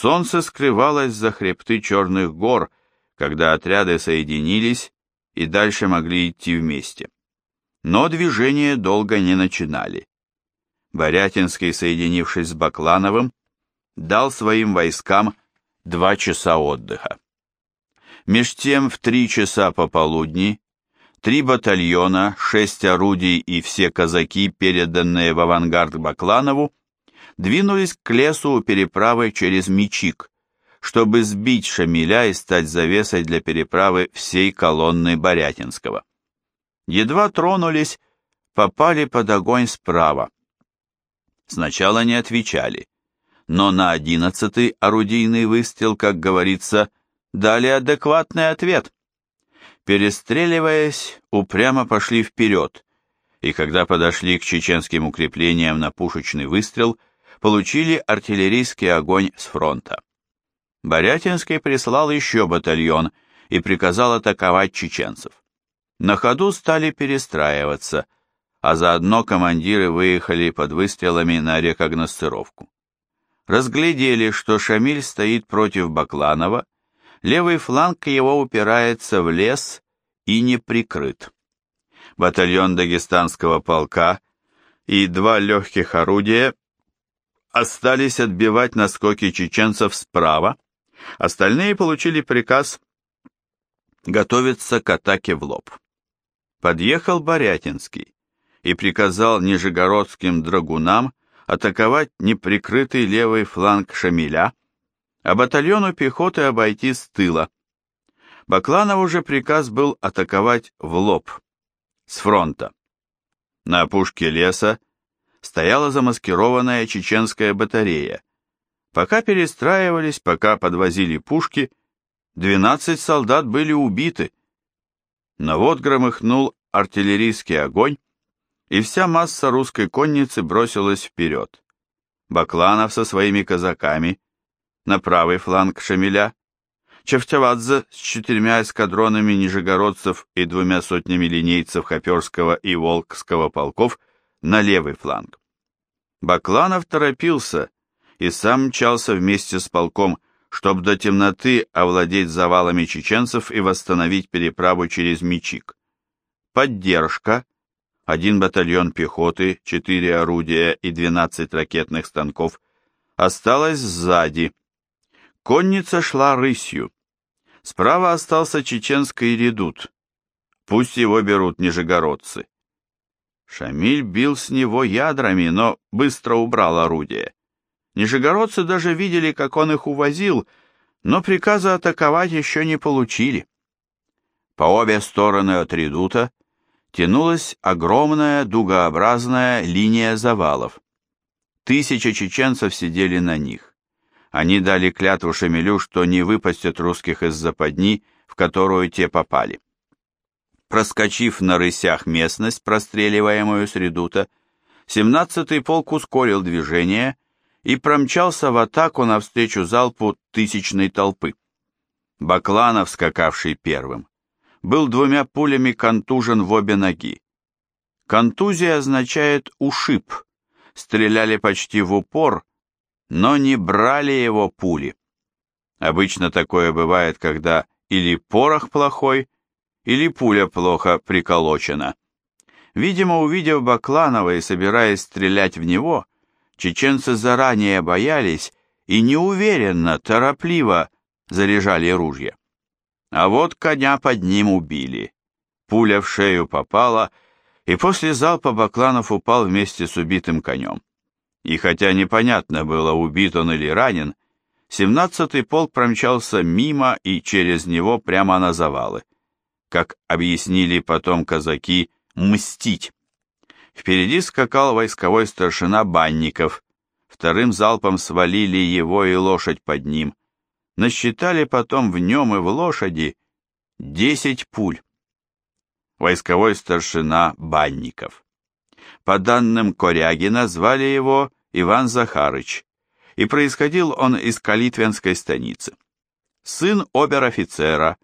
Солнце скрывалось за хребты черных гор, когда отряды соединились и дальше могли идти вместе. Но движение долго не начинали. Борятинский, соединившись с Баклановым, дал своим войскам два часа отдыха. Меж тем в три часа пополудни три батальона, шесть орудий и все казаки, переданные в авангард Бакланову, двинулись к лесу у переправы через Мичик, чтобы сбить Шамиля и стать завесой для переправы всей колонны Борятинского. Едва тронулись, попали под огонь справа. Сначала не отвечали, но на одиннадцатый орудийный выстрел, как говорится, дали адекватный ответ. Перестреливаясь, упрямо пошли вперед, и когда подошли к чеченским укреплениям на пушечный выстрел, получили артиллерийский огонь с фронта. Борятинский прислал еще батальон и приказал атаковать чеченцев. На ходу стали перестраиваться, а заодно командиры выехали под выстрелами на рекогностировку. Разглядели, что Шамиль стоит против Бакланова, левый фланг его упирается в лес и не прикрыт. Батальон Дагестанского полка и два легких орудия остались отбивать наскоки чеченцев справа, остальные получили приказ готовиться к атаке в лоб. Подъехал Борятинский и приказал нижегородским драгунам атаковать неприкрытый левый фланг Шамиля, а батальону пехоты обойти с тыла. Бакланову же приказ был атаковать в лоб, с фронта. На опушке леса стояла замаскированная чеченская батарея. Пока перестраивались, пока подвозили пушки, 12 солдат были убиты. Но вот громыхнул артиллерийский огонь, и вся масса русской конницы бросилась вперед. Бакланов со своими казаками на правый фланг Шамиля, Чевтявадзе с четырьмя эскадронами нижегородцев и двумя сотнями линейцев Хоперского и Волкского полков на левый фланг. Бакланов торопился и сам мчался вместе с полком, чтобы до темноты овладеть завалами чеченцев и восстановить переправу через Мичик. Поддержка, один батальон пехоты, четыре орудия и 12 ракетных станков, осталась сзади. Конница шла рысью. Справа остался чеченский редут. Пусть его берут нижегородцы. Шамиль бил с него ядрами, но быстро убрал орудие. Нижегородцы даже видели, как он их увозил, но приказа атаковать еще не получили. По обе стороны от редута тянулась огромная дугообразная линия завалов. Тысячи чеченцев сидели на них. Они дали клятву Шамилю, что не выпустят русских из западни, в которую те попали. Проскочив на рысях местность, простреливаемую с редута, 17-й полк ускорил движение и промчался в атаку навстречу залпу тысячной толпы. Бакланов, скакавший первым, был двумя пулями контужен в обе ноги. Контузия означает ушиб, стреляли почти в упор, но не брали его пули. Обычно такое бывает, когда или порох плохой, или пуля плохо приколочена. Видимо, увидев Бакланова и собираясь стрелять в него, чеченцы заранее боялись и неуверенно, торопливо заряжали ружья. А вот коня под ним убили. Пуля в шею попала, и после залпа Бакланов упал вместе с убитым конем. И хотя непонятно было, убит он или ранен, семнадцатый полк промчался мимо и через него прямо на завалы как объяснили потом казаки, мстить. Впереди скакал войсковой старшина Банников, вторым залпом свалили его и лошадь под ним. Насчитали потом в нем и в лошади десять пуль. Войсковой старшина Банников. По данным Корягина, звали его Иван Захарыч, и происходил он из Калитвенской станицы. Сын обер-офицера,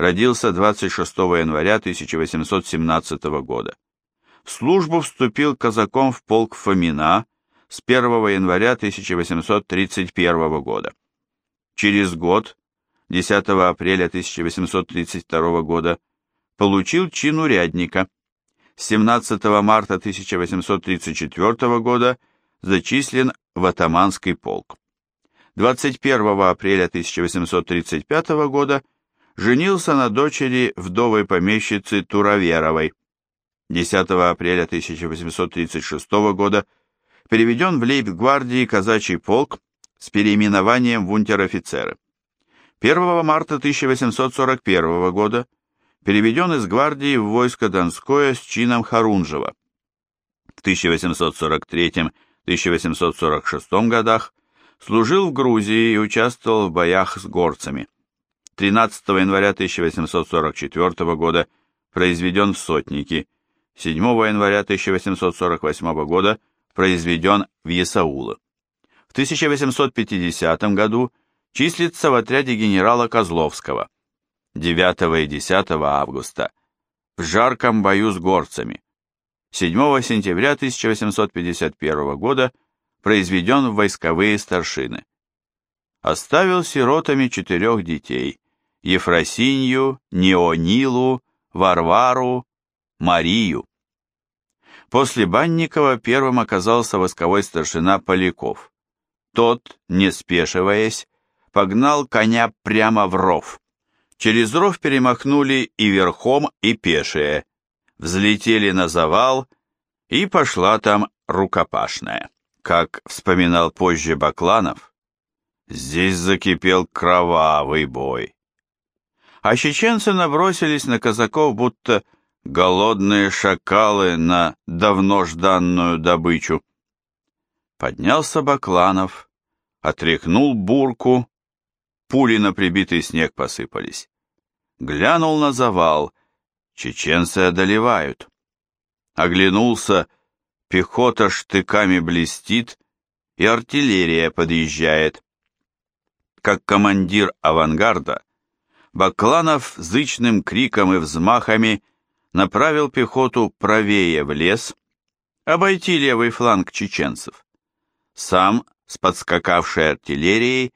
родился 26 января 1817 года. В службу вступил казаком в полк Фомина с 1 января 1831 года. Через год, 10 апреля 1832 года, получил чин урядника. 17 марта 1834 года зачислен в атаманский полк. 21 апреля 1835 года женился на дочери вдовой помещицы Туроверовой. 10 апреля 1836 года переведен в лейб-гвардии казачий полк с переименованием в унтер-офицеры. 1 марта 1841 года переведен из гвардии в войско Донское с чином Харунжева. В 1843-1846 годах служил в Грузии и участвовал в боях с горцами. 13 января 1844 года произведен в сотники, 7 января 1848 года произведен в Есаулы. В 1850 году числится в отряде генерала Козловского. 9 и 10 августа в жарком бою с горцами. 7 сентября 1851 года произведен в войсковые старшины. Оставил сиротами четырех детей – Ефросинью, Неонилу, Варвару, Марию. После Банникова первым оказался восковой старшина Поляков. Тот, не спешиваясь, погнал коня прямо в ров. Через ров перемахнули и верхом, и пешие, взлетели на завал, и пошла там рукопашная. Как вспоминал позже Бакланов, здесь закипел кровавый бой. А чеченцы набросились на казаков, будто голодные шакалы на давно жданную добычу. Поднялся Бакланов, отряхнул бурку, пули на прибитый снег посыпались. Глянул на завал, чеченцы одолевают. Оглянулся, пехота штыками блестит, и артиллерия подъезжает. Как командир авангарда, Бакланов зычным криком и взмахами направил пехоту правее в лес, обойти левый фланг чеченцев. Сам, с подскакавшей артиллерией,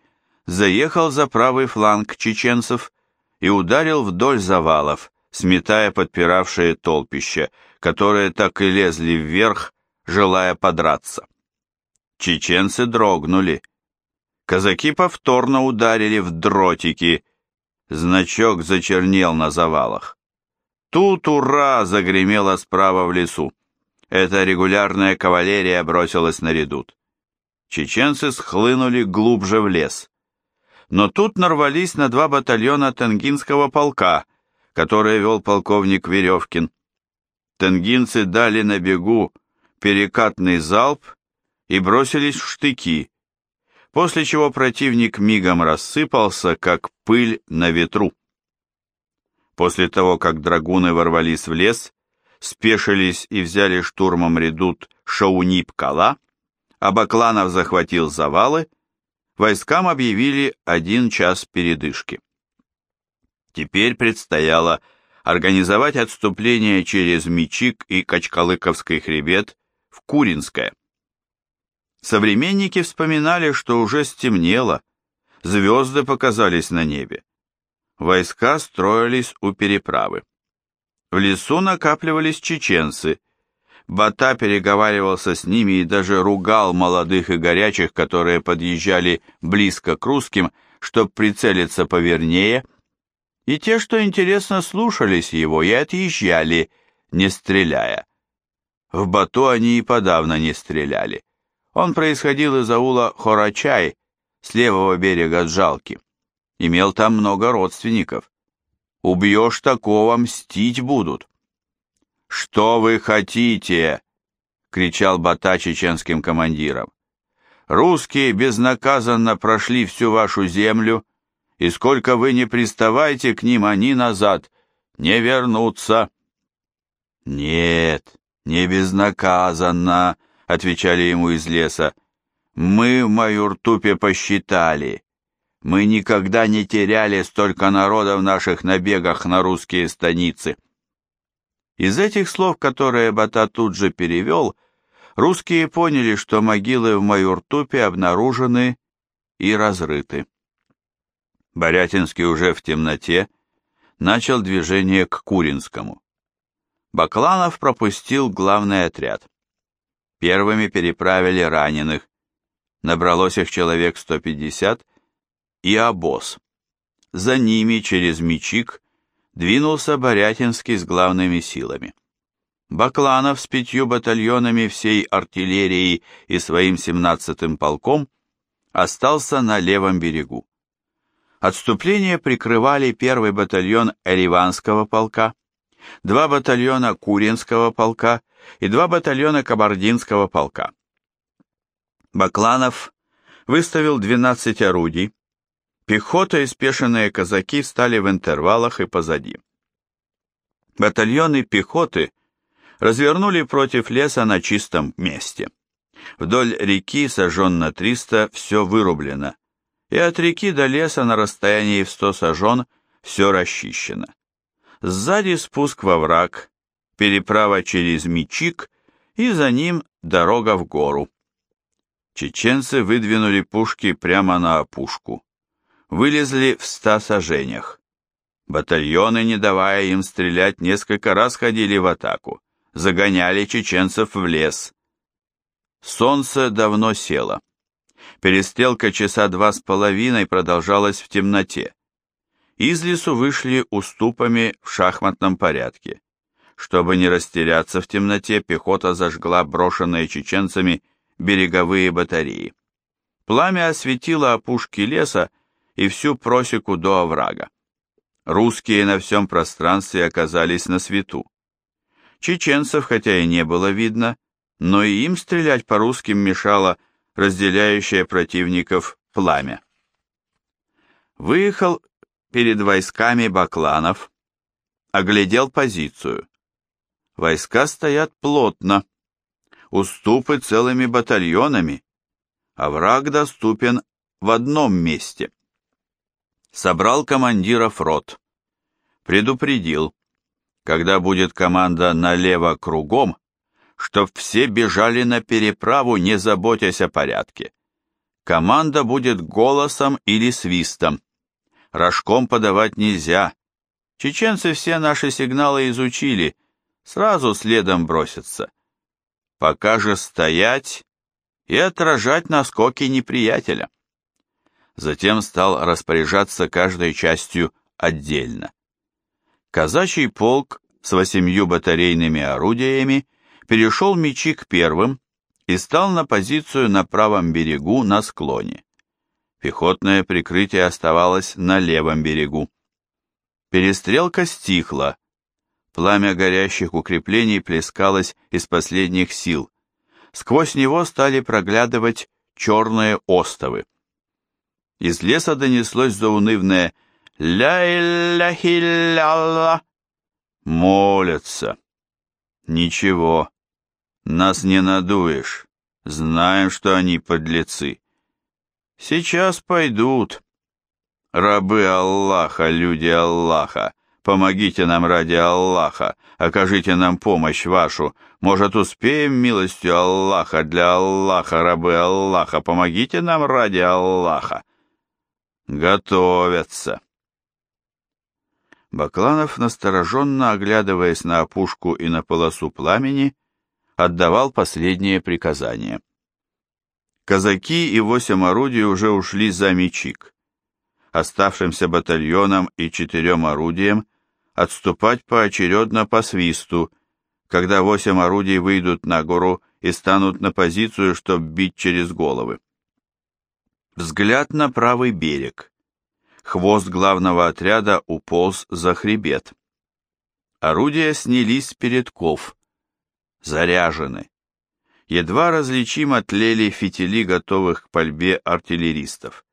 заехал за правый фланг чеченцев и ударил вдоль завалов, сметая подпиравшие толпища, которые так и лезли вверх, желая подраться. Чеченцы дрогнули. Казаки повторно ударили в дротики. Значок зачернел на завалах. Тут ура загремело справа в лесу. Эта регулярная кавалерия бросилась на редут. Чеченцы схлынули глубже в лес. Но тут нарвались на два батальона Тенгинского полка, которые вел полковник Веревкин. Тенгинцы дали на бегу перекатный залп и бросились в штыки, после чего противник мигом рассыпался, как пыль на ветру. После того, как драгуны ворвались в лес, спешились и взяли штурмом редут Шаунип-Кала, а Бакланов захватил завалы, войскам объявили один час передышки. Теперь предстояло организовать отступление через Мичик и Качкалыковский хребет в Куринское. Современники вспоминали, что уже стемнело, звезды показались на небе. Войска строились у переправы. В лесу накапливались чеченцы. Бата переговаривался с ними и даже ругал молодых и горячих, которые подъезжали близко к русским, чтобы прицелиться повернее – и те, что интересно, слушались его и отъезжали, не стреляя. В Бату они и подавно не стреляли. Он происходил из аула Хорачай, с левого берега Джалки. Имел там много родственников. Убьешь такого, мстить будут. «Что вы хотите?» — кричал Бата чеченским командирам. «Русские безнаказанно прошли всю вашу землю, и сколько вы не приставайте к ним, они назад не вернутся. Нет, не безнаказанно, отвечали ему из леса. Мы в Майуртупе посчитали. Мы никогда не теряли столько народа в наших набегах на русские станицы. Из этих слов, которые Бата тут же перевел, русские поняли, что могилы в Майуртупе обнаружены и разрыты. Борятинский уже в темноте начал движение к Куринскому. Бакланов пропустил главный отряд. Первыми переправили раненых, набралось их человек 150, и обоз. За ними через Мичик двинулся Борятинский с главными силами. Бакланов с пятью батальонами всей артиллерии и своим 17-м полком остался на левом берегу. Отступление прикрывали первый батальон Эриванского полка, два батальона Куринского полка и два батальона Кабардинского полка. Бакланов выставил 12 орудий, пехота и спешенные казаки стали в интервалах и позади. Батальоны пехоты развернули против леса на чистом месте. Вдоль реки сожжен на 300 все вырублено, и от реки до леса на расстоянии в 100 сажен все расчищено. Сзади спуск во враг, переправа через Мичик и за ним дорога в гору. Чеченцы выдвинули пушки прямо на опушку. Вылезли в ста сажениях. Батальоны, не давая им стрелять, несколько раз ходили в атаку, загоняли чеченцев в лес. Солнце давно село. Перестрелка часа два с половиной продолжалась в темноте. Из лесу вышли уступами в шахматном порядке. Чтобы не растеряться в темноте, пехота зажгла брошенные чеченцами береговые батареи. Пламя осветило опушки леса и всю просеку до оврага. Русские на всем пространстве оказались на свету. Чеченцев, хотя и не было видно, но и им стрелять по русским мешало разделяющее противников пламя. Выехал перед войсками Бакланов, оглядел позицию. Войска стоят плотно, уступы целыми батальонами, а враг доступен в одном месте. Собрал командиров рот, предупредил, когда будет команда налево кругом, чтоб все бежали на переправу, не заботясь о порядке. Команда будет голосом или свистом. Рожком подавать нельзя. Чеченцы все наши сигналы изучили, сразу следом бросятся. Пока же стоять и отражать наскоки неприятеля. Затем стал распоряжаться каждой частью отдельно. Казачий полк с восемью батарейными орудиями перешел мечи к первым и стал на позицию на правом берегу на склоне. Пехотное прикрытие оставалось на левом берегу. Перестрелка стихла. Пламя горящих укреплений плескалось из последних сил. Сквозь него стали проглядывать черные остовы. Из леса донеслось заунывное «Ля-ля-хи-ля-ла». Молятся. Ничего, нас не надуешь. Знаем, что они подлецы. Сейчас пойдут. Рабы Аллаха, люди Аллаха, помогите нам ради Аллаха, окажите нам помощь вашу. Может, успеем милостью Аллаха для Аллаха, рабы Аллаха, помогите нам ради Аллаха. Готовятся. Бакланов, настороженно оглядываясь на опушку и на полосу пламени, отдавал последние приказания. Казаки и восемь орудий уже ушли за Мичик. Оставшимся батальоном и четырем орудиям отступать поочередно по свисту, когда восемь орудий выйдут на гору и станут на позицию, чтобы бить через головы. Взгляд на правый берег. Хвост главного отряда уполз за хребет. Орудия снялись с передков. Заряжены едва различимо тлели фитили готовых к пальбе артиллеристов.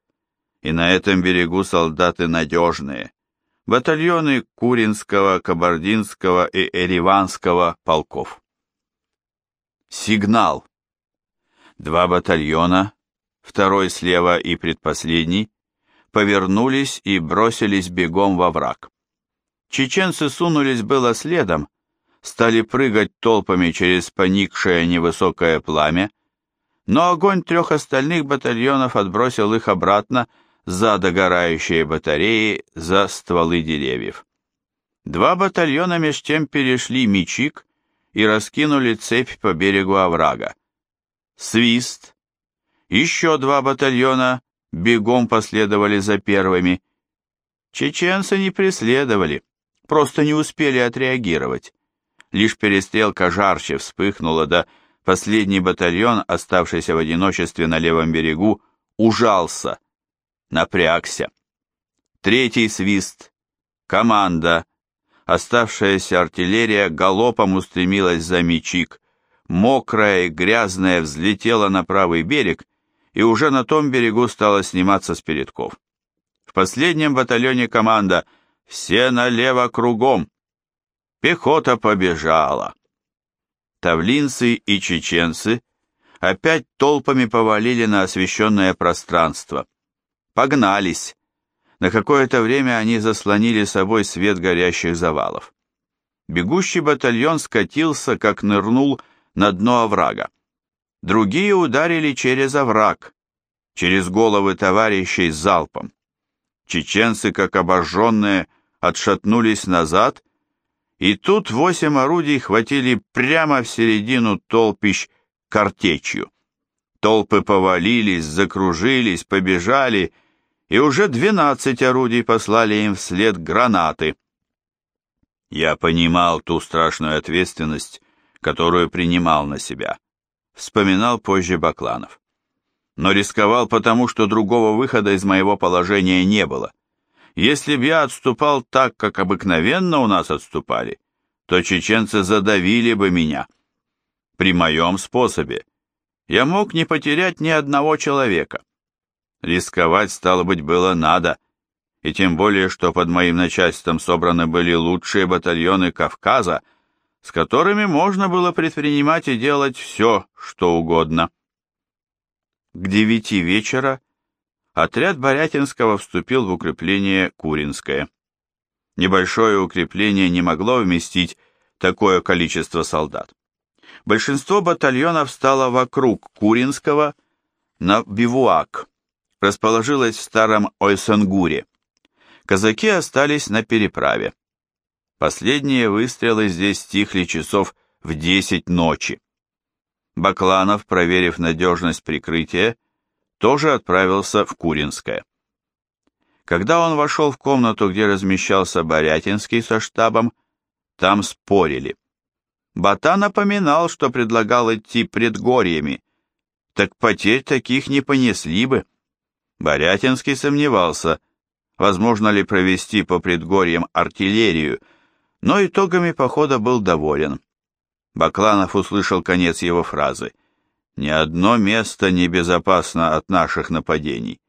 И на этом берегу солдаты надежные. Батальоны Куринского, Кабардинского и Эриванского полков. Сигнал. Два батальона, второй слева и предпоследний, повернулись и бросились бегом во враг. Чеченцы сунулись было следом, стали прыгать толпами через поникшее невысокое пламя, но огонь трех остальных батальонов отбросил их обратно за догорающие батареи, за стволы деревьев. Два батальона меж тем перешли Мичик и раскинули цепь по берегу оврага. Свист. Еще два батальона бегом последовали за первыми. Чеченцы не преследовали, просто не успели отреагировать. Лишь перестрелка жарче вспыхнула, да последний батальон, оставшийся в одиночестве на левом берегу, ужался, напрягся. Третий свист. Команда. Оставшаяся артиллерия галопом устремилась за мечик. Мокрая и грязная взлетела на правый берег и уже на том берегу стала сниматься с передков. В последнем батальоне команда «Все налево кругом!» Пехота побежала. Тавлинцы и чеченцы опять толпами повалили на освещенное пространство. Погнались. На какое-то время они заслонили собой свет горящих завалов. Бегущий батальон скатился, как нырнул на дно оврага. Другие ударили через овраг, через головы товарищей залпом. Чеченцы, как обожженные, отшатнулись назад, и тут восемь орудий хватили прямо в середину толпищ картечью. Толпы повалились, закружились, побежали, и уже двенадцать орудий послали им вслед гранаты. Я понимал ту страшную ответственность, которую принимал на себя вспоминал позже Бакланов. Но рисковал потому, что другого выхода из моего положения не было. Если б я отступал так, как обыкновенно у нас отступали, то чеченцы задавили бы меня. При моем способе я мог не потерять ни одного человека. Рисковать, стало быть, было надо, и тем более, что под моим начальством собраны были лучшие батальоны Кавказа, с которыми можно было предпринимать и делать все, что угодно. К девяти вечера отряд Борятинского вступил в укрепление Куринское. Небольшое укрепление не могло вместить такое количество солдат. Большинство батальонов стало вокруг Куринского на бивуак, расположилось в старом Ойсангуре. Казаки остались на переправе. Последние выстрелы здесь стихли часов в десять ночи. Бакланов, проверив надежность прикрытия, тоже отправился в Куринское. Когда он вошел в комнату, где размещался Борятинский со штабом, там спорили. Бата напоминал, что предлагал идти предгорьями, так потерь таких не понесли бы. Борятинский сомневался, возможно ли провести по предгорьям артиллерию, но итогами похода был доволен. Бакланов услышал конец его фразы. «Ни одно место не безопасно от наших нападений.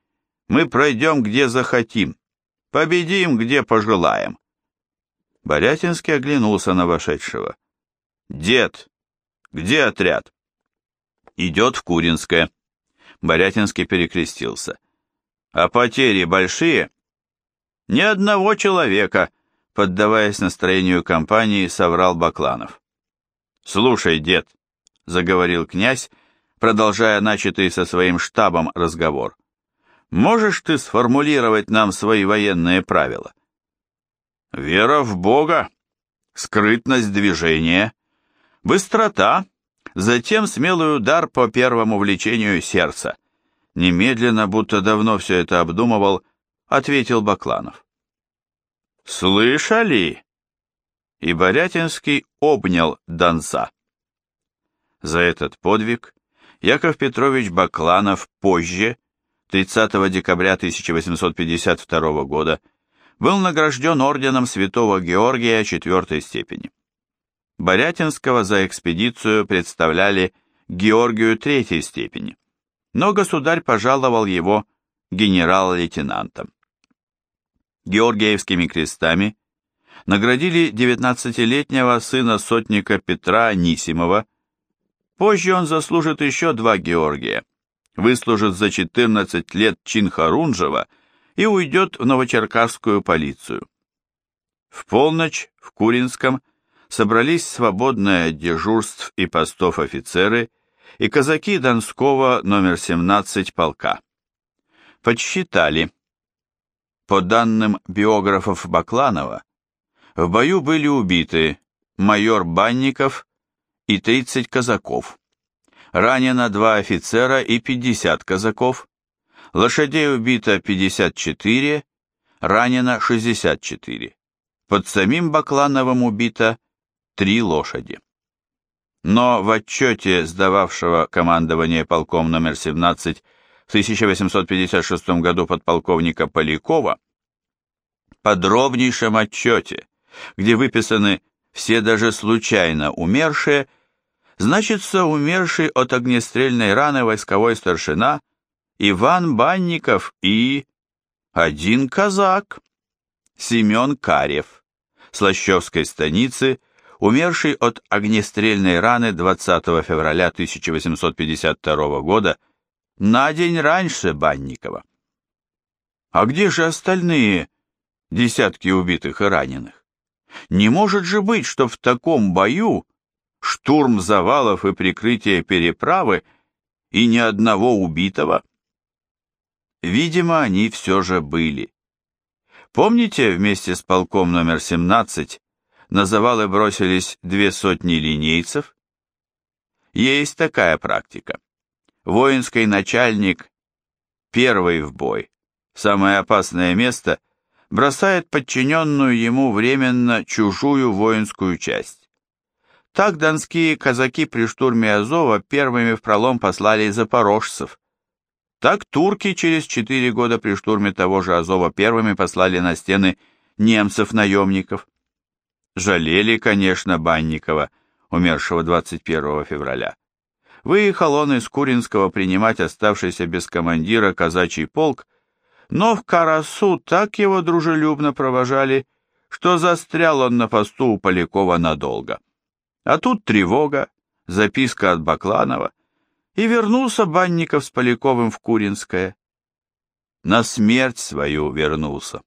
Мы пройдем, где захотим, победим, где пожелаем». Борятинский оглянулся на вошедшего. «Дед, где отряд?» «Идет в Куринское». Борятинский перекрестился. «А потери большие?» «Ни одного человека», поддаваясь настроению компании, соврал Бакланов. «Слушай, дед», — заговорил князь, продолжая начатый со своим штабом разговор, «можешь ты сформулировать нам свои военные правила?» «Вера в Бога, скрытность движения, быстрота, затем смелый удар по первому влечению сердца». Немедленно, будто давно все это обдумывал, ответил Бакланов. «Слышали?» И Борятинский обнял Донца. За этот подвиг Яков Петрович Бакланов позже, 30 декабря 1852 года, был награжден орденом Святого Георгия четвертой степени. Борятинского за экспедицию представляли Георгию третьей степени, но государь пожаловал его генерал-лейтенантом. Георгиевскими крестами наградили 19-летнего сына сотника Петра Анисимова. Позже он заслужит еще два Георгия, выслужит за 14 лет чин Харунжева и уйдет в Новочеркасскую полицию. В полночь в Куринском собрались свободные от дежурств и постов офицеры и казаки Донского номер 17 полка. Подсчитали – По данным биографов Бакланова, в бою были убиты майор Банников и 30 казаков. Ранено два офицера и 50 казаков. Лошадей убито 54, ранено 64. Под самим Баклановым убито три лошади. Но в отчете сдававшего командование полком номер 17 в 1856 году подполковника Полякова, подробнейшем отчете, где выписаны все даже случайно умершие, значится умерший от огнестрельной раны войсковой старшина Иван Банников и один казак, Семен Карев, Слащевской станицы, умерший от огнестрельной раны 20 февраля 1852 года, на день раньше Банникова. А где же остальные десятки убитых и раненых? Не может же быть, что в таком бою штурм завалов и прикрытие переправы и ни одного убитого? Видимо, они все же были. Помните, вместе с полком номер 17 на завалы бросились две сотни линейцев? Есть такая практика. Воинский начальник первый в бой, самое опасное место, бросает подчиненную ему временно чужую воинскую часть. Так донские казаки при штурме Азова первыми в пролом послали запорожцев. Так турки через четыре года при штурме того же Азова первыми послали на стены немцев-наемников. Жалели, конечно, Банникова, умершего 21 февраля. Выехал он из Куринского принимать оставшийся без командира казачий полк, но в Карасу так его дружелюбно провожали, что застрял он на посту у Полякова надолго. А тут тревога, записка от Бакланова, и вернулся Банников с Поляковым в Куринское. На смерть свою вернулся.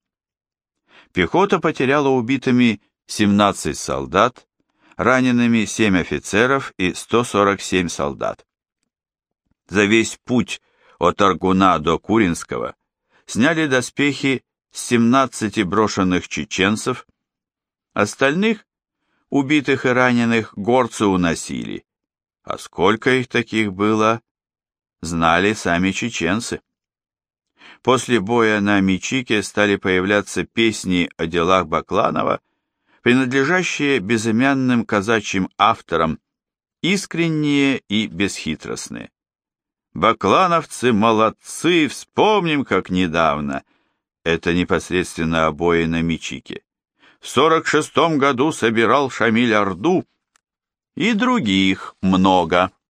Пехота потеряла убитыми 17 солдат, ранеными 7 офицеров и 147 солдат. За весь путь от Аргуна до Куринского сняли доспехи с 17 брошенных чеченцев, остальных, убитых и раненых, горцы уносили, а сколько их таких было, знали сами чеченцы. После боя на Мичике стали появляться песни о делах Бакланова принадлежащие безымянным казачьим авторам, искренние и бесхитростные. Баклановцы молодцы, вспомним, как недавно. Это непосредственно обои на Мичике. В сорок шестом году собирал Шамиль Орду, и других много.